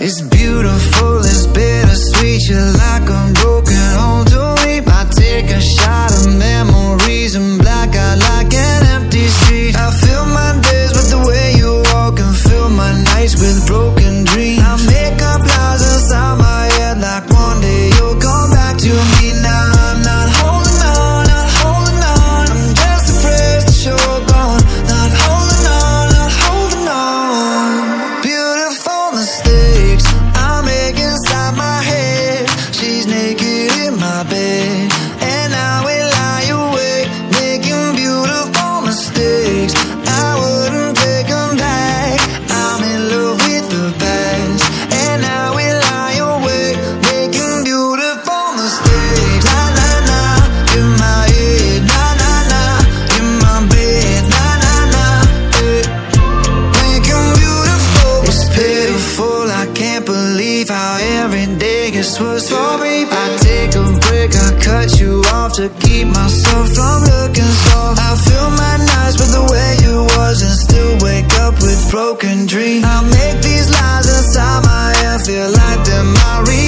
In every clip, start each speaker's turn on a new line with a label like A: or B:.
A: It's beautiful, it's bittersweet. You're like a broken home 내게 gets worse for me. I take a break, I cut you off to keep myself from looking soft. I fill my nights with the way you was and still wake up with broken dreams. I make these lies inside my head feel like they're my reality.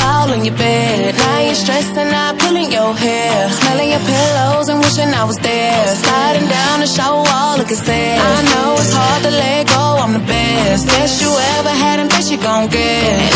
B: all in your bed. Now you're stressing out, pulling your hair. Smelling your pillows and wishing I was there. Sliding down the shower wall, looking sad. I know it's hard to let go, I'm the best. Best you ever had and best you gon' get.